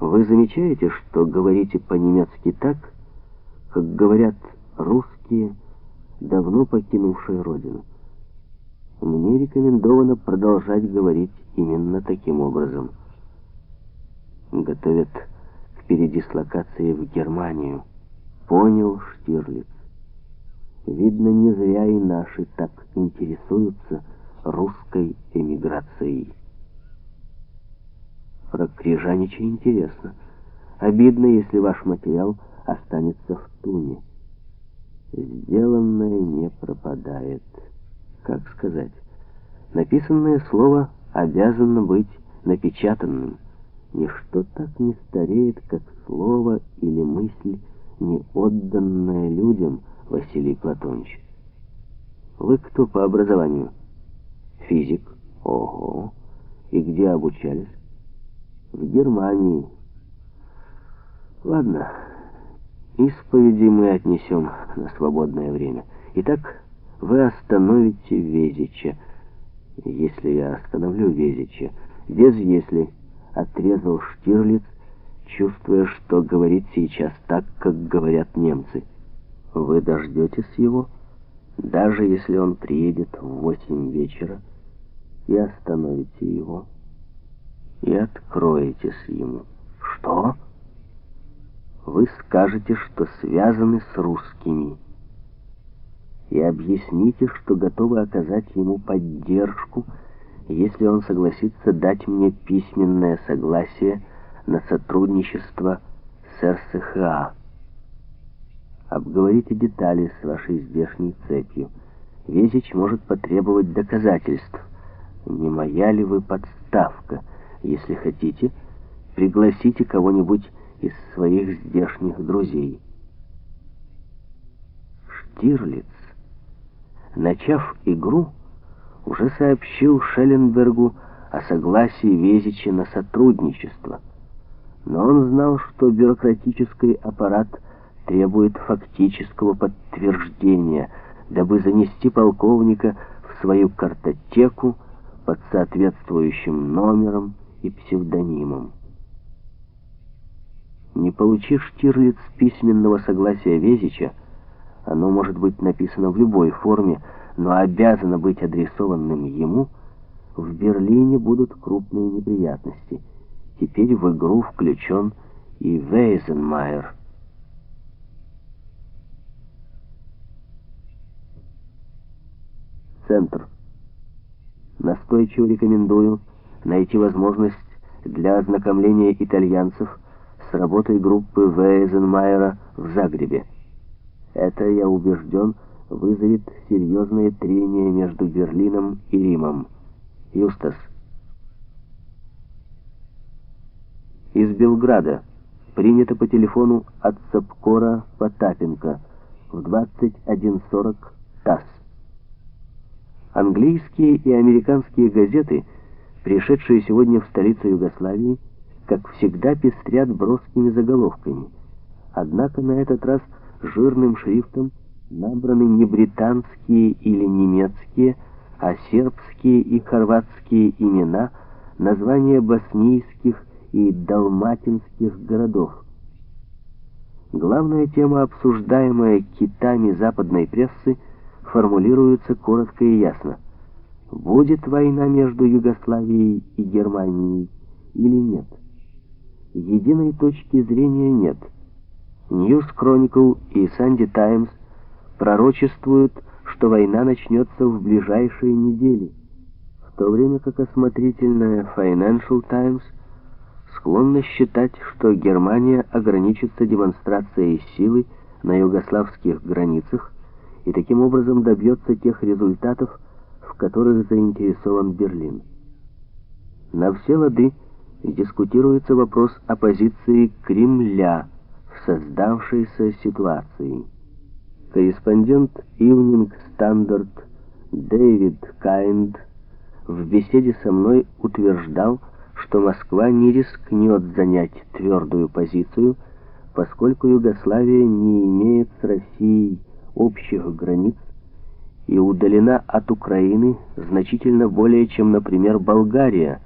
Вы замечаете, что говорите по-немецки так, как говорят русские, давно покинувшие родину? Мне рекомендовано продолжать говорить именно таким образом. Готовят к передислокации в Германию. Понял Штирлиц. Видно, не зря и наши так интересуются русской эмиграцией. Про Крижанича интересно. Обидно, если ваш материал останется в туне. Сделанное не пропадает. Как сказать? Написанное слово обязано быть напечатанным. Ничто так не стареет, как слово или мысль, не отданная людям, Василий Платонович. Вы кто по образованию? Физик. Ого. И где обучались? В Германии. Ладно, исповеди мы отнесем на свободное время. Итак, вы остановите Везича. Если я остановлю Везича, без «если», отрезал Штирлиц, чувствуя, что говорит сейчас так, как говорят немцы. Вы дождетесь его, даже если он приедет в восемь вечера, и остановите его, и откроетесь ему. Что? Вы скажете, что связаны с русскими, и объясните, что готовы оказать ему поддержку, если он согласится дать мне письменное согласие на сотрудничество с РСХА. Обговорите детали с вашей здешней цепью. Везич может потребовать доказательств. Не моя ли вы подставка? Если хотите, пригласите кого-нибудь из своих здешних друзей. Штирлиц, начав игру, уже сообщил Шелленбергу о согласии Везича на сотрудничество. Но он знал, что бюрократический аппарат – требует фактического подтверждения, дабы занести полковника в свою картотеку под соответствующим номером и псевдонимом. Не получив Штирлиц письменного согласия Везича, оно может быть написано в любой форме, но обязано быть адресованным ему, в Берлине будут крупные неприятности. Теперь в игру включен и Вейзенмайер. Центр. Настойчиво рекомендую найти возможность для ознакомления итальянцев с работой группы Вейзенмайера в Загребе. Это, я убежден, вызовет серьезные трения между Берлином и Римом. Юстас. Из Белграда принято по телефону от Сапкора Потапенко в 21.40 ТАСС. Английские и американские газеты, пришедшие сегодня в столицу Югославии, как всегда пестрят броскими заголовками. Однако на этот раз жирным шрифтом набраны не британские или немецкие, а сербские и хорватские имена, названия боснийских и далматинских городов. Главная тема, обсуждаемая китами западной прессы, формулируется коротко и ясно. Будет война между Югославией и Германией или нет? Единой точки зрения нет. News Chronicle и Sunday Times пророчествуют, что война начнется в ближайшие недели, в то время как осмотрительная Financial Times склонна считать, что Германия ограничится демонстрацией силы на югославских границах и таким образом добьется тех результатов, которых заинтересован Берлин. На все лады дискутируется вопрос оппозиции Кремля в создавшейся ситуации. Корреспондент Evening Standard Дэвид Кайнд в беседе со мной утверждал, что Москва не рискнет занять твердую позицию, поскольку Югославия не имеет с Россией общих границ и удалена от Украины значительно более, чем, например, Болгария –